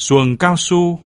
xuồng cao su.